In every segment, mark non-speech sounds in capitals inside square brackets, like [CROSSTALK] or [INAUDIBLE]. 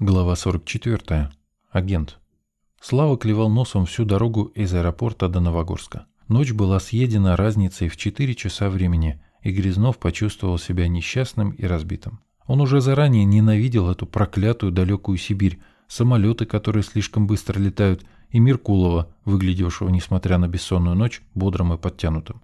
Глава 44. Агент. Слава клевал носом всю дорогу из аэропорта до Новогорска. Ночь была съедена разницей в 4 часа времени, и Грязнов почувствовал себя несчастным и разбитым. Он уже заранее ненавидел эту проклятую далекую Сибирь, самолеты, которые слишком быстро летают, и Меркулова, выглядевшего, несмотря на бессонную ночь, бодрым и подтянутым.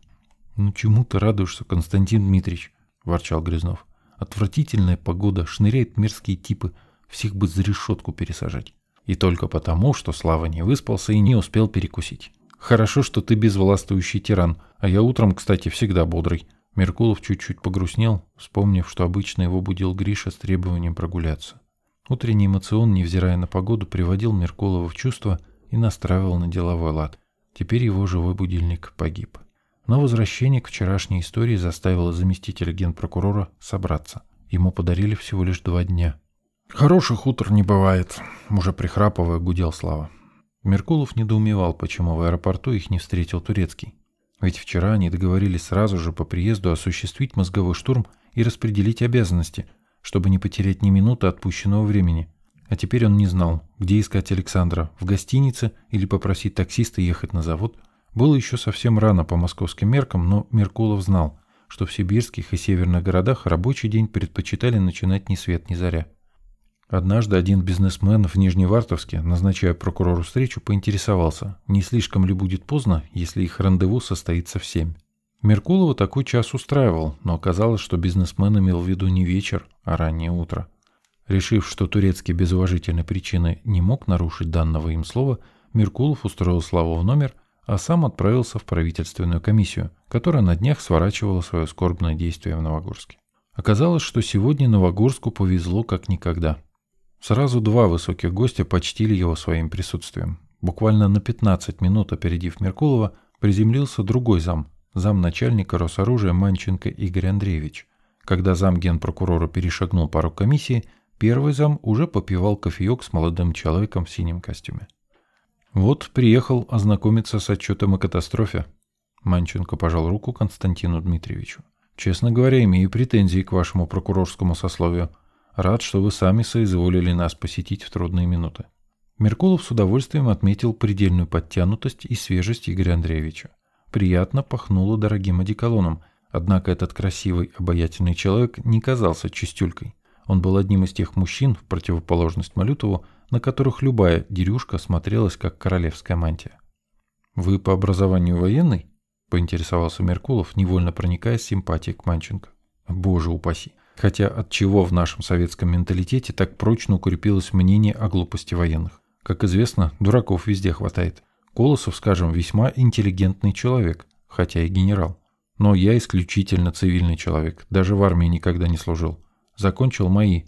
«Ну чему ты радуешься, Константин Дмитриевич?» – ворчал Грязнов. «Отвратительная погода, шныряют мерзкие типы – всех бы за решетку пересажать. И только потому, что Слава не выспался и не успел перекусить. Хорошо, что ты безвластвующий тиран, а я утром, кстати, всегда бодрый. Меркулов чуть-чуть погрустнел, вспомнив, что обычно его будил Гриша с требованием прогуляться. Утренний эмоцион, невзирая на погоду, приводил Меркулова в чувство и настраивал на деловой лад. Теперь его живой будильник погиб. Но возвращение к вчерашней истории заставило заместителя генпрокурора собраться. Ему подарили всего лишь два дня – «Хороших утр не бывает», — уже прихрапывая гудел Слава. Меркулов недоумевал, почему в аэропорту их не встретил Турецкий. Ведь вчера они договорились сразу же по приезду осуществить мозговой штурм и распределить обязанности, чтобы не потерять ни минуты отпущенного времени. А теперь он не знал, где искать Александра, в гостинице или попросить таксиста ехать на завод. Было еще совсем рано по московским меркам, но Меркулов знал, что в сибирских и северных городах рабочий день предпочитали начинать ни свет ни заря. Однажды один бизнесмен в Нижневартовске, назначая прокурору встречу, поинтересовался, не слишком ли будет поздно, если их рандеву состоится в семь. Меркулова такой час устраивал, но оказалось, что бизнесмен имел в виду не вечер, а раннее утро. Решив, что турецкий без уважительной причины не мог нарушить данного им слова, Меркулов устроил Славу в номер, а сам отправился в правительственную комиссию, которая на днях сворачивала свое скорбное действие в Новогорске. Оказалось, что сегодня Новогорску повезло как никогда. Сразу два высоких гостя почтили его своим присутствием. Буквально на 15 минут опередив Меркулова, приземлился другой зам, зам начальника Росоружия Манченко Игорь Андреевич. Когда зам генпрокурора перешагнул пару комиссии, первый зам уже попивал кофеек с молодым человеком в синем костюме. «Вот, приехал ознакомиться с отчетом о катастрофе». Манченко пожал руку Константину Дмитриевичу. «Честно говоря, имею претензии к вашему прокурорскому сословию». Рад, что вы сами соизволили нас посетить в трудные минуты. Меркулов с удовольствием отметил предельную подтянутость и свежесть Игоря Андреевича. Приятно пахнуло дорогим одеколоном, однако этот красивый, обаятельный человек не казался чистюлькой. Он был одним из тех мужчин, в противоположность Малютову, на которых любая дерюшка смотрелась как королевская мантия. «Вы по образованию военный?» – поинтересовался Меркулов, невольно проникая симпатией к Манченко. «Боже упаси! Хотя от чего в нашем советском менталитете так прочно укрепилось мнение о глупости военных? Как известно, дураков везде хватает. Колосов, скажем, весьма интеллигентный человек, хотя и генерал. Но я исключительно цивильный человек, даже в армии никогда не служил. Закончил мои.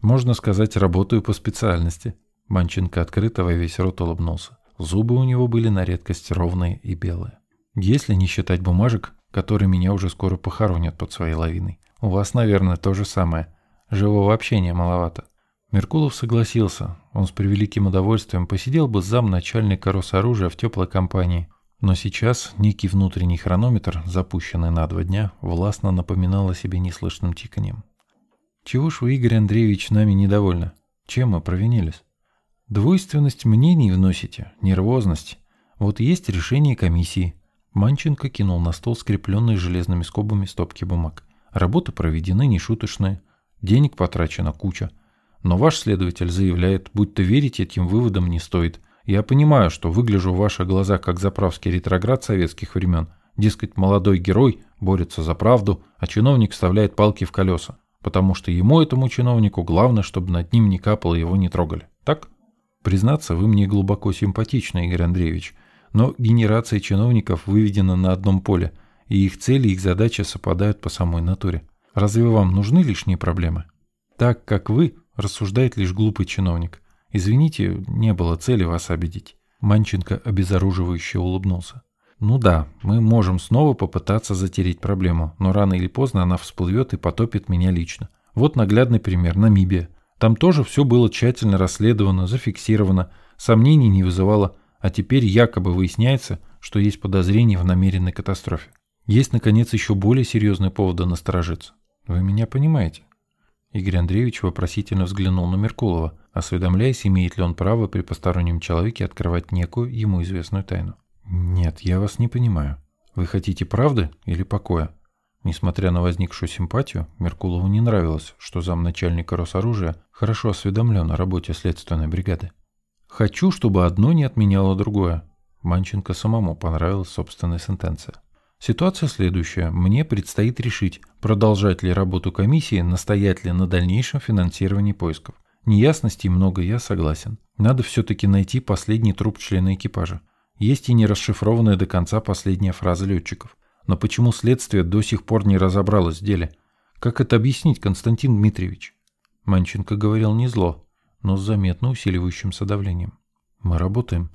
Можно сказать, работаю по специальности. Манченко открыто во весь рот улыбнулся. Зубы у него были на редкость ровные и белые. Если не считать бумажек, которые меня уже скоро похоронят под своей лавиной. У вас, наверное, то же самое. Живого общения маловато. Меркулов согласился. Он с превеликим удовольствием посидел бы зам начальника Росоружия в теплой компании. Но сейчас некий внутренний хронометр, запущенный на два дня, властно напоминал о себе неслышным тиканьем. «Чего ж вы, Игорь Андреевич, нами недовольны? Чем мы провинились?» «Двойственность мнений вносите, нервозность. Вот есть решение комиссии». Манченко кинул на стол скрепленные железными скобами стопки бумаг. Работы проведены нешуточные, денег потрачено куча. Но ваш следователь заявляет, будто верить этим выводам не стоит. Я понимаю, что выгляжу в ваших глазах как заправский ретроград советских времен. Дескать, молодой герой борется за правду, а чиновник вставляет палки в колеса. Потому что ему, этому чиновнику, главное, чтобы над ним не капало и его не трогали. Так? Признаться, вы мне глубоко симпатичны, Игорь Андреевич. Но генерация чиновников выведена на одном поле – и их цели их задачи совпадают по самой натуре. Разве вам нужны лишние проблемы? Так, как вы, рассуждает лишь глупый чиновник. Извините, не было цели вас обидеть. Манченко обезоруживающе улыбнулся. Ну да, мы можем снова попытаться затереть проблему, но рано или поздно она всплывет и потопит меня лично. Вот наглядный пример – Намибия. Там тоже все было тщательно расследовано, зафиксировано, сомнений не вызывало, а теперь якобы выясняется, что есть подозрение в намеренной катастрофе. Есть, наконец, еще более серьезные поводы насторожиться. Вы меня понимаете? Игорь Андреевич вопросительно взглянул на Меркулова. осведомляясь, имеет ли он право при постороннем человеке открывать некую ему известную тайну. «Нет, я вас не понимаю. Вы хотите правды или покоя?» Несмотря на возникшую симпатию, Меркулову не нравилось, что замначальника Росоружия хорошо осведомлен о работе следственной бригады. «Хочу, чтобы одно не отменяло другое». Манченко самому понравилась собственная сентенция. Ситуация следующая. Мне предстоит решить, продолжать ли работу комиссии, настоять ли на дальнейшем финансировании поисков. Неясностей много, я согласен. Надо все-таки найти последний труп члена экипажа. Есть и не расшифрованная до конца последняя фраза летчиков. Но почему следствие до сих пор не разобралось в деле? Как это объяснить, Константин Дмитриевич? Манченко говорил не зло, но с заметно усиливающимся давлением. Мы работаем.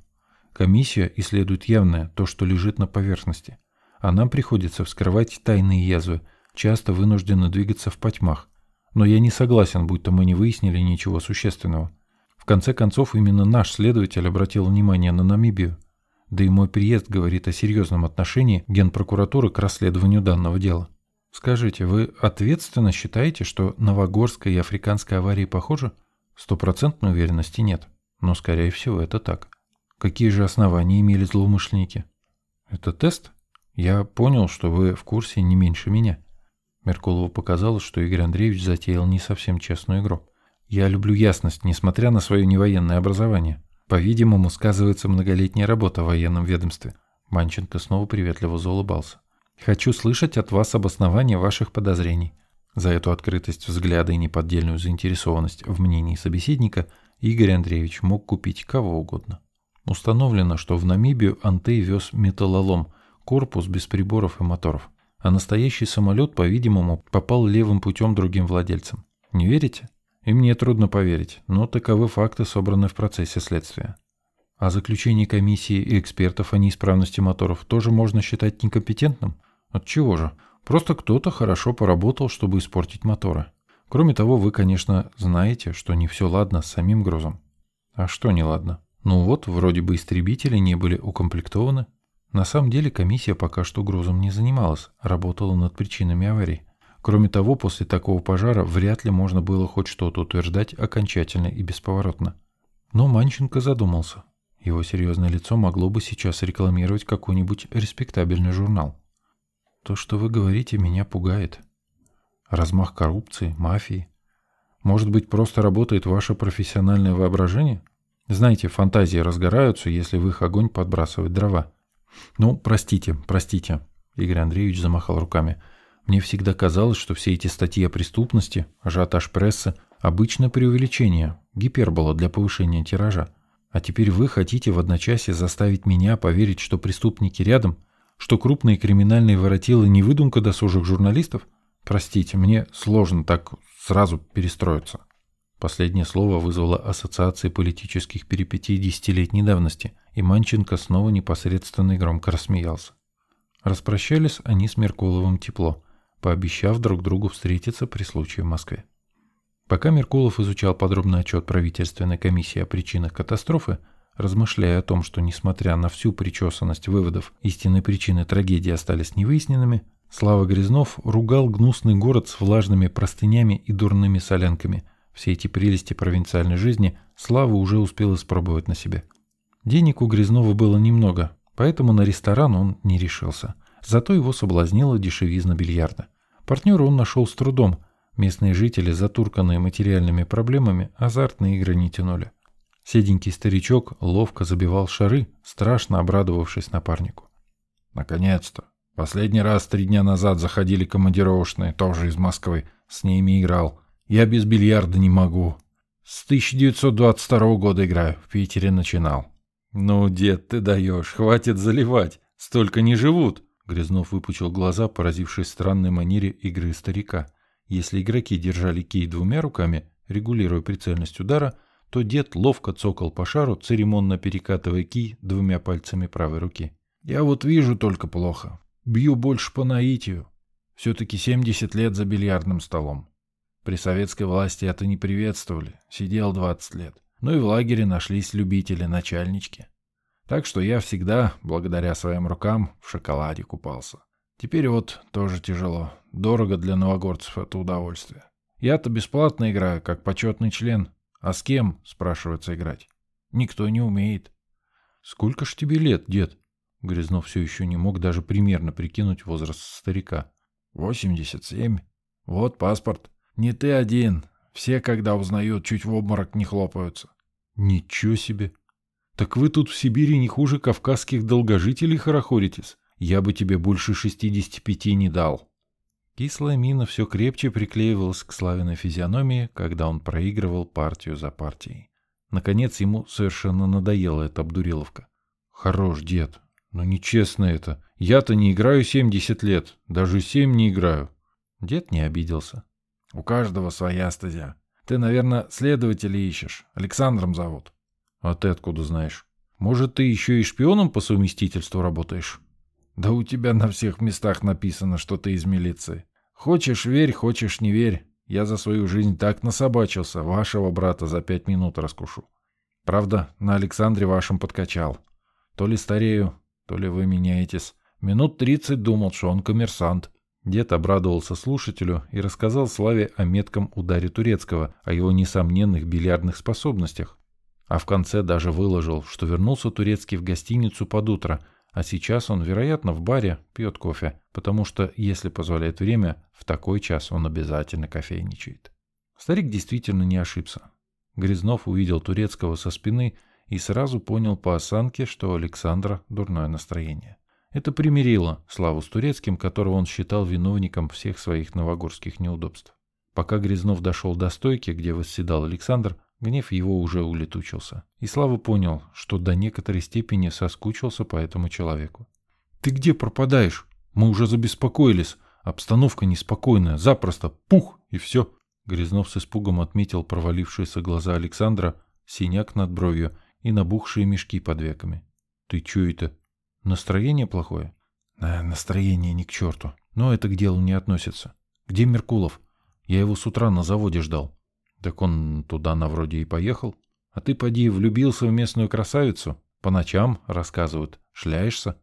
Комиссия исследует явное, то, что лежит на поверхности. А нам приходится вскрывать тайные язвы, часто вынуждены двигаться в потьмах. Но я не согласен, будто мы не выяснили ничего существенного. В конце концов, именно наш следователь обратил внимание на Намибию. Да и мой приезд говорит о серьезном отношении Генпрокуратуры к расследованию данного дела. Скажите, вы ответственно считаете, что Новогорская и африканская аварии похожи? Стопроцентной уверенности нет, но скорее всего это так. Какие же основания имели злоумышленники? Это тест? Я понял, что вы в курсе не меньше меня. Меркулову показалось, что Игорь Андреевич затеял не совсем честную игру. Я люблю ясность, несмотря на свое невоенное образование. По-видимому, сказывается многолетняя работа в военном ведомстве. Манченко снова приветливо заулыбался. Хочу слышать от вас обоснование ваших подозрений. За эту открытость взгляда и неподдельную заинтересованность в мнении собеседника Игорь Андреевич мог купить кого угодно. Установлено, что в Намибию Антей вез металлолом, корпус без приборов и моторов. А настоящий самолет, по-видимому, попал левым путем другим владельцам. Не верите? И мне трудно поверить, но таковы факты, собранные в процессе следствия. А заключение комиссии и экспертов о неисправности моторов тоже можно считать некомпетентным? От чего же? Просто кто-то хорошо поработал, чтобы испортить моторы. Кроме того, вы, конечно, знаете, что не все ладно с самим грузом. А что не ладно? Ну вот, вроде бы истребители не были укомплектованы. На самом деле комиссия пока что грузом не занималась, работала над причинами аварии. Кроме того, после такого пожара вряд ли можно было хоть что-то утверждать окончательно и бесповоротно. Но Манченко задумался. Его серьезное лицо могло бы сейчас рекламировать какой-нибудь респектабельный журнал. То, что вы говорите, меня пугает. Размах коррупции, мафии. Может быть, просто работает ваше профессиональное воображение? Знаете, фантазии разгораются, если в их огонь подбрасывать дрова. Ну, простите, простите. Игорь Андреевич замахал руками. Мне всегда казалось, что все эти статьи о преступности, ажиотаж прессы – обычное преувеличение, гипербола для повышения тиража. А теперь вы хотите в одночасье заставить меня поверить, что преступники рядом, что крупные криминальные воротилы не выдумка досужих журналистов? Простите, мне сложно так сразу перестроиться. Последнее слово вызвало ассоциации политических перипетий десятилетней давности, и Манченко снова непосредственно и громко рассмеялся. Распрощались они с Меркуловым тепло, пообещав друг другу встретиться при случае в Москве. Пока Меркулов изучал подробный отчет правительственной комиссии о причинах катастрофы, размышляя о том, что, несмотря на всю причесанность выводов, истинные причины трагедии остались невыясненными, Слава Грязнов ругал гнусный город с влажными простынями и дурными солянками. Все эти прелести провинциальной жизни Слава уже успел испробовать на себе. Денег у Грязнова было немного, поэтому на ресторан он не решился. Зато его соблазнила дешевизна бильярда. Партнера он нашел с трудом. Местные жители, затурканные материальными проблемами, азартные игры не тянули. Седенький старичок ловко забивал шары, страшно обрадовавшись напарнику. «Наконец-то! Последний раз три дня назад заходили командировочные, тоже из Москвы. С ними играл. Я без бильярда не могу. С 1922 года играю. В Питере начинал». «Ну, дед, ты даешь. Хватит заливать. Столько не живут». Грязнов выпучил глаза, поразившись странной манере игры старика. Если игроки держали кей двумя руками, регулируя прицельность удара, то дед ловко цокал по шару, церемонно перекатывая ки двумя пальцами правой руки. «Я вот вижу только плохо. Бью больше по наитию. Все-таки 70 лет за бильярдным столом. При советской власти это не приветствовали. Сидел 20 лет. Ну и в лагере нашлись любители, начальнички. Так что я всегда, благодаря своим рукам, в шоколаде купался. Теперь вот тоже тяжело. Дорого для новогорцев это удовольствие. Я-то бесплатно играю, как почетный член, А с кем, спрашивается, играть? Никто не умеет. Сколько ж тебе лет, дед? Грязнов все еще не мог даже примерно прикинуть возраст старика. Восемьдесят семь. Вот паспорт. Не ты один. Все, когда узнают, чуть в обморок не хлопаются. Ничего себе. Так вы тут в Сибири не хуже кавказских долгожителей хорохоритесь. Я бы тебе больше шестидесяти пяти не дал. Кислая мина все крепче приклеивалась к Славиной физиономии, когда он проигрывал партию за партией. Наконец ему совершенно надоела эта обдуриловка. «Хорош, дед, но нечестно это. Я-то не играю 70 лет, даже 7 не играю». Дед не обиделся. «У каждого своя стезя. Ты, наверное, следователя ищешь. Александром зовут». «А ты откуда знаешь? Может, ты еще и шпионом по совместительству работаешь?» «Да у тебя на всех местах написано, что ты из милиции. Хочешь верь, хочешь не верь. Я за свою жизнь так насобачился, вашего брата за пять минут раскушу. Правда, на Александре вашем подкачал. То ли старею, то ли вы меняетесь. Минут тридцать думал, что он коммерсант. Дед обрадовался слушателю и рассказал Славе о метком ударе Турецкого, о его несомненных бильярдных способностях. А в конце даже выложил, что вернулся Турецкий в гостиницу под утро, а сейчас он, вероятно, в баре пьет кофе, потому что, если позволяет время, в такой час он обязательно кофейничает. Старик действительно не ошибся. Грязнов увидел Турецкого со спины и сразу понял по осанке, что у Александра дурное настроение. Это примирило Славу с Турецким, которого он считал виновником всех своих новогорских неудобств. Пока Грязнов дошел до стойки, где восседал Александр, гнев его уже улетучился. И Слава понял, что до некоторой степени соскучился по этому человеку. «Ты где пропадаешь? Мы уже забеспокоились. Обстановка неспокойная. Запросто. Пух! И все!» Грязнов с испугом отметил провалившиеся глаза Александра, синяк над бровью и набухшие мешки под веками. «Ты че это? Настроение плохое?» «Э, «Настроение ни к черту. Но это к делу не относится. Где Меркулов? Я его с утра на заводе ждал». «Так он туда на вроде и поехал. А ты, поди, влюбился в местную красавицу? По ночам, рассказывают, шляешься?»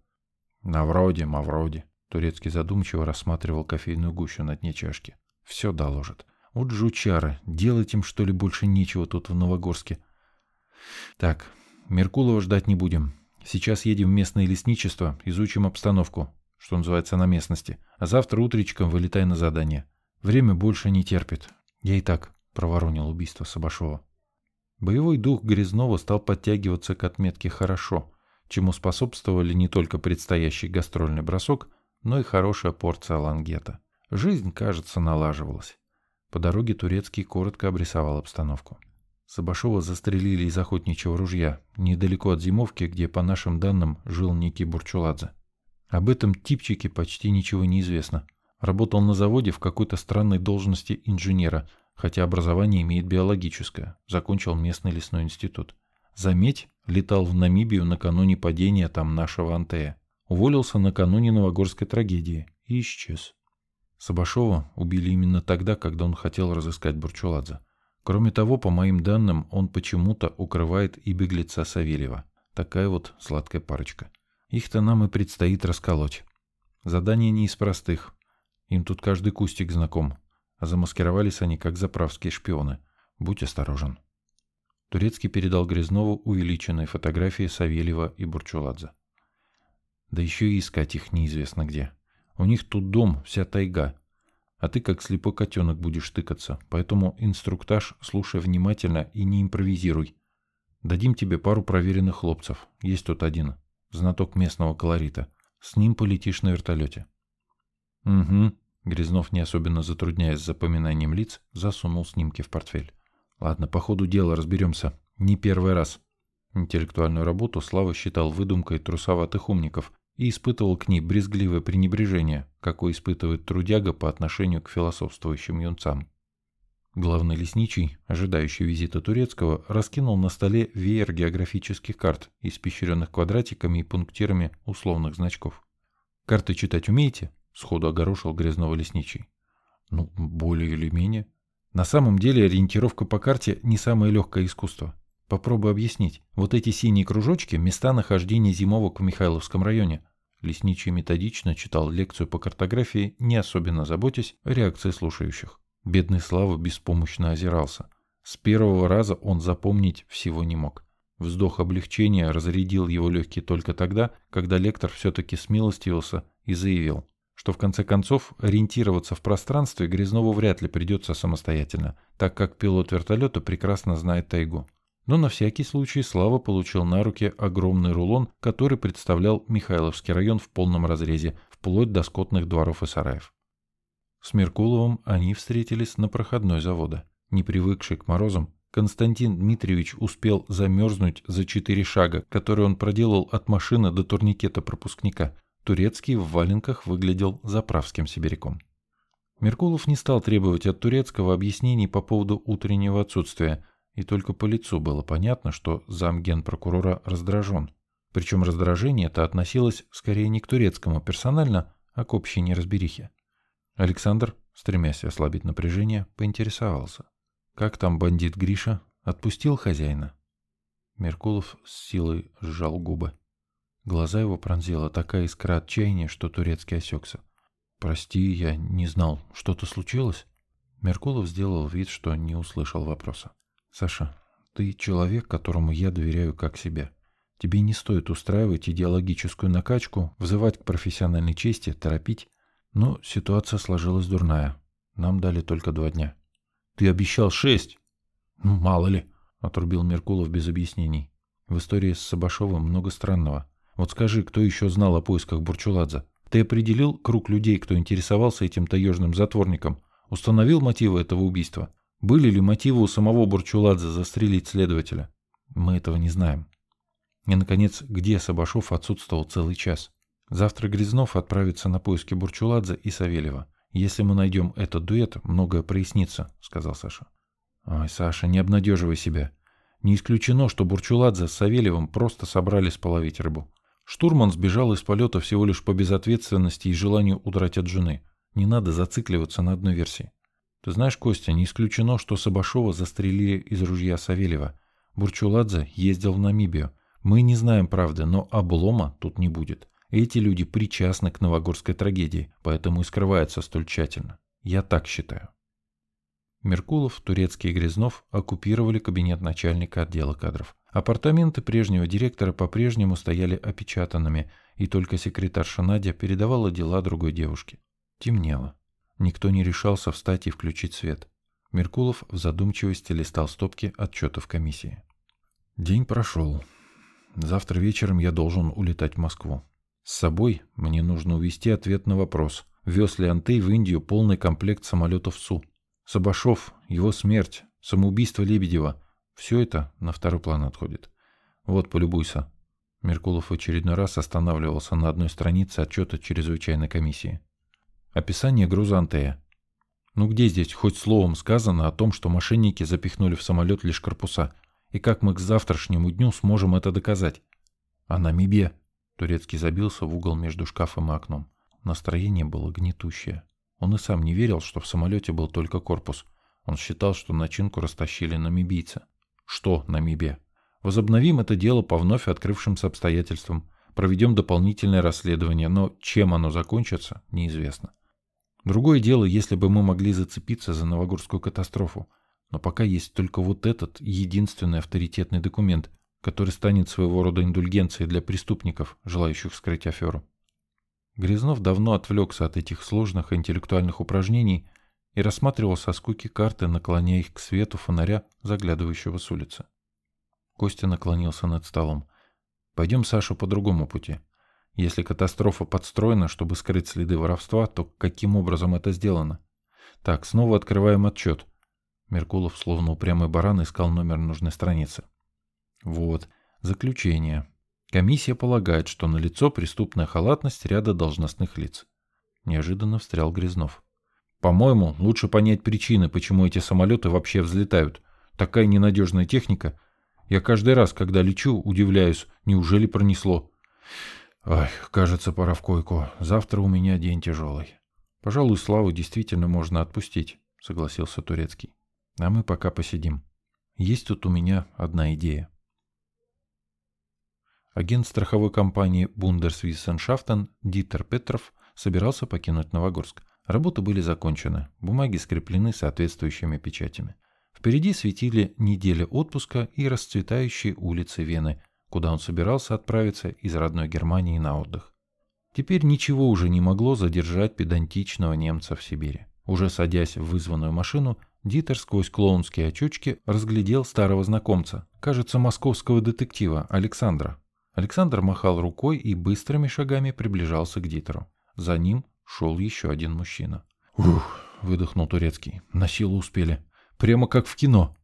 «На вроде, ма вроде». Турецкий задумчиво рассматривал кофейную гущу на дне чашки. «Все доложит. Вот жучары, делать им что ли больше нечего тут в Новогорске. Так, Меркулова ждать не будем. Сейчас едем в местное лесничество, изучим обстановку, что называется, на местности. А завтра утречком вылетай на задание. Время больше не терпит. Я и так проворонил убийство Сабашова. Боевой дух Грязнова стал подтягиваться к отметке «хорошо», чему способствовали не только предстоящий гастрольный бросок, но и хорошая порция лангета. Жизнь, кажется, налаживалась. По дороге Турецкий коротко обрисовал обстановку. Сабашова застрелили из охотничьего ружья, недалеко от зимовки, где, по нашим данным, жил некий Бурчуладзе. Об этом типчике почти ничего не известно. Работал на заводе в какой-то странной должности инженера, хотя образование имеет биологическое, закончил местный лесной институт. Заметь, летал в Намибию накануне падения там нашего Антея. Уволился накануне Новогорской трагедии и исчез. Сабашова убили именно тогда, когда он хотел разыскать Бурчуладзе. Кроме того, по моим данным, он почему-то укрывает и беглеца Савельева. Такая вот сладкая парочка. Их-то нам и предстоит расколоть. Задание не из простых. Им тут каждый кустик знаком. А замаскировались они, как заправские шпионы. Будь осторожен. Турецкий передал Грязнову увеличенные фотографии Савельева и Бурчуладзе. Да еще и искать их неизвестно где. У них тут дом, вся тайга, а ты как слепой котенок будешь тыкаться, поэтому инструктаж слушай внимательно и не импровизируй. Дадим тебе пару проверенных хлопцев, есть тут один, знаток местного колорита. С ним полетишь на вертолете. Угу, Грязнов, не особенно затрудняясь запоминанием лиц, засунул снимки в портфель. Ладно, по ходу дела разберемся. Не первый раз. Интеллектуальную работу Слава считал выдумкой трусоватых умников, и испытывал к ней брезгливое пренебрежение, какое испытывает трудяга по отношению к философствующим юнцам. Главный лесничий, ожидающий визита турецкого, раскинул на столе веер географических карт, испещренных квадратиками и пунктирами условных значков. «Карты читать умеете?» — сходу огорошил грязного лесничий. «Ну, более или менее. На самом деле ориентировка по карте не самое легкое искусство. Попробуй объяснить. Вот эти синие кружочки – места нахождения зимовок в Михайловском районе. Лесничий методично читал лекцию по картографии, не особенно заботясь о реакции слушающих. Бедный Слава беспомощно озирался. С первого раза он запомнить всего не мог. Вздох облегчения разрядил его легкие только тогда, когда лектор все-таки смилостивился и заявил, что в конце концов ориентироваться в пространстве Грязнову вряд ли придется самостоятельно, так как пилот вертолета прекрасно знает тайгу. Но на всякий случай Слава получил на руки огромный рулон, который представлял Михайловский район в полном разрезе, вплоть до скотных дворов и сараев. С Меркуловым они встретились на проходной завода. Не привыкший к морозам, Константин Дмитриевич успел замерзнуть за четыре шага, которые он проделал от машины до турникета пропускника. Турецкий в валенках выглядел заправским сибиряком. Меркулов не стал требовать от Турецкого объяснений по поводу утреннего отсутствия, и только по лицу было понятно, что замгенпрокурора раздражен. Причем раздражение это относилось скорее не к турецкому персонально, а к общей неразберихе. Александр, стремясь ослабить напряжение, поинтересовался. Как там бандит Гриша? Отпустил хозяина? Меркулов с силой сжал губы. Глаза его пронзила такая искра отчаяния, что Турецкий осекся. «Прости, я не знал. Что-то случилось?» Меркулов сделал вид, что не услышал вопроса. «Саша, ты человек, которому я доверяю как себе. Тебе не стоит устраивать идеологическую накачку, взывать к профессиональной чести, торопить. Но ситуация сложилась дурная. Нам дали только два дня. Ты обещал шесть. Ну, мало ли, отрубил Меркулов без объяснений. В истории с Сабашовым много странного. Вот скажи, кто еще знал о поисках Бурчуладзе? Ты определил круг людей, кто интересовался этим таежным затворником? Установил мотивы этого убийства? Были ли мотивы у самого Бурчуладзе застрелить следователя? Мы этого не знаем. И, наконец, где Сабашов отсутствовал целый час? Завтра Грязнов отправится на поиски Бурчуладзе и Савельева. «Если мы найдем этот дуэт, многое прояснится», — сказал Саша. «Ой, Саша, не обнадеживай себя. Не исключено, что Бурчуладзе с Савельевым просто собрались половить рыбу. Штурман сбежал из полета всего лишь по безответственности и желанию удрать от жены. Не надо зацикливаться на одной версии. Ты знаешь, Костя, не исключено, что Сабашова застрелили из ружья Савельева. Бурчуладзе ездил в Намибию. Мы не знаем правды, но облома тут не будет. Эти люди причастны к новогорской трагедии, поэтому и скрываются столь тщательно. Я так считаю. Меркулов, Турецкий и Грязнов оккупировали кабинет начальника отдела кадров. Апартаменты прежнего директора по-прежнему стояли опечатанными, и только секретарша Надя передавала дела другой девушке. Темнело. Никто не решался встать и включить свет. Меркулов в задумчивости листал стопки отчетов комиссии. День прошел. Завтра вечером я должен улетать в Москву. С собой мне нужно увести ответ на вопрос, вез ли Антей в Индию полный комплект самолетов СУ. Сабашов, его смерть, самоубийство Лебедева – все это на второй план отходит. Вот, полюбуйся. Меркулов в очередной раз останавливался на одной странице отчета чрезвычайной комиссии. Описание груза Антея. Ну где здесь хоть словом сказано о том, что мошенники запихнули в самолет лишь корпуса? И как мы к завтрашнему дню сможем это доказать? А Намибия? Турецкий забился в угол между шкафом и окном. Настроение было гнетущее. Он и сам не верил, что в самолете был только корпус. Он считал, что начинку растащили намибийцы. Что Намибия? Возобновим это дело по вновь открывшимся обстоятельствам. Проведем дополнительное расследование, но чем оно закончится, неизвестно. Другое дело, если бы мы могли зацепиться за новогорскую катастрофу. Но пока есть только вот этот единственный авторитетный документ – который станет своего рода индульгенцией для преступников, желающих скрыть аферу. Грязнов давно отвлекся от этих сложных интеллектуальных упражнений и рассматривал со скуки карты, наклоняя их к свету фонаря, заглядывающего с улицы. Костя наклонился над столом. «Пойдем, Саша, по другому пути. Если катастрофа подстроена, чтобы скрыть следы воровства, то каким образом это сделано? Так, снова открываем отчет». Меркулов, словно упрямый баран, искал номер нужной страницы. Вот. Заключение. Комиссия полагает, что налицо преступная халатность ряда должностных лиц. Неожиданно встрял Грязнов. По-моему, лучше понять причины, почему эти самолеты вообще взлетают. Такая ненадежная техника. Я каждый раз, когда лечу, удивляюсь, неужели пронесло. Ой, кажется, пора в койку. Завтра у меня день тяжелый. Пожалуй, Славу действительно можно отпустить, согласился Турецкий. А мы пока посидим. Есть тут у меня одна идея. Агент страховой компании Bundeswissenschaften Дитер Петров собирался покинуть Новогорск. Работы были закончены, бумаги скреплены соответствующими печатями. Впереди светили неделя отпуска и расцветающие улицы Вены, куда он собирался отправиться из родной Германии на отдых. Теперь ничего уже не могло задержать педантичного немца в Сибири. Уже садясь в вызванную машину, Дитер сквозь клоунские очучки разглядел старого знакомца, кажется, московского детектива Александра. Александр махал рукой и быстрыми шагами приближался к Дитеру. За ним шел еще один мужчина. «Ух!» — выдохнул Турецкий. «На силу успели. Прямо как в кино».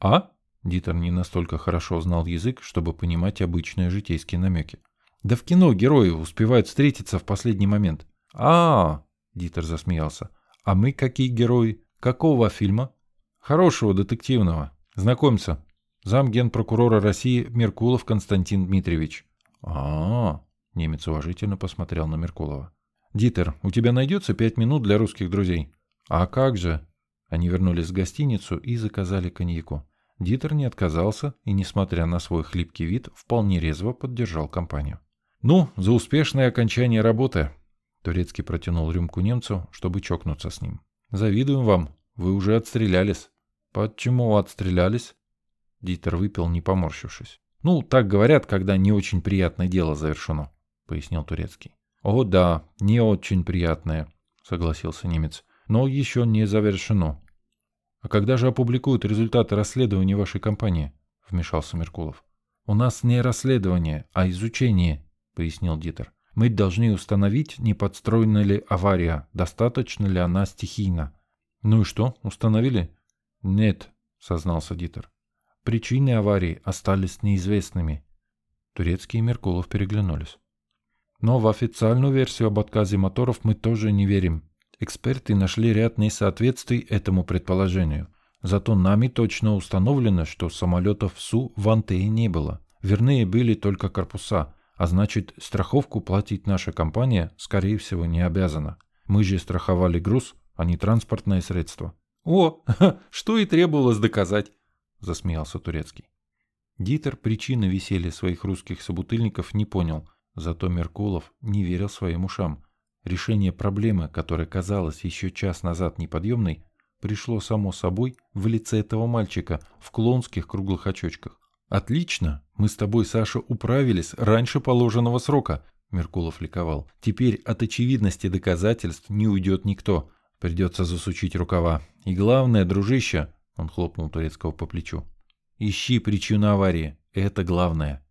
«А?» — Дитер не настолько хорошо знал язык, чтобы понимать обычные житейские намеки. «Да в кино герои успевают встретиться в последний момент». «А-а-а!» — Дитер засмеялся. «А мы какие герои? Какого фильма?» «Хорошего, детективного. Знакомься. Зам генпрокурора России Меркулов Константин Дмитриевич». «А-а-а!» — немец уважительно посмотрел на Меркулова. «Дитер, у тебя найдется пять минут для русских друзей?» «А как же?» Они вернулись в гостиницу и заказали коньяку. Дитер не отказался и, несмотря на свой хлипкий вид, вполне резво поддержал компанию. «Ну, за успешное окончание работы!» Турецкий протянул рюмку немцу, чтобы чокнуться с ним. «Завидуем вам, вы уже отстрелялись». «Почему отстрелялись?» Дитер выпил, не поморщившись. «Ну, так говорят, когда не очень приятное дело завершено», — пояснил Турецкий. «О да, не очень приятное», — согласился немец но еще не завершено. А когда же опубликуют результаты расследования вашей компании? Вмешался Меркулов. У нас не расследование, а изучение, пояснил Дитер. Мы должны установить, не подстроена ли авария, достаточно ли она стихийна. Ну и что, установили? Нет, сознался Дитер. Причины аварии остались неизвестными. Турецкий и Меркулов переглянулись. Но в официальную версию об отказе моторов мы тоже не верим, Эксперты нашли ряд несоответствий этому предположению. Зато нами точно установлено, что самолетов СУ в Антее не было. Вернее, были только корпуса, а значит, страховку платить наша компания, скорее всего, не обязана. Мы же страховали груз, а не транспортное средство. «О, [LAUGHS] что и требовалось доказать!» – засмеялся Турецкий. Дитер причины веселья своих русских собутыльников не понял, зато Меркулов не верил своим ушам – Решение проблемы, которая казалась еще час назад неподъемной, пришло само собой в лице этого мальчика в клоунских круглых очочках. «Отлично! Мы с тобой, Саша, управились раньше положенного срока!» Меркулов ликовал. «Теперь от очевидности доказательств не уйдет никто. Придется засучить рукава. И главное, дружище!» Он хлопнул Турецкого по плечу. «Ищи причину аварии. Это главное».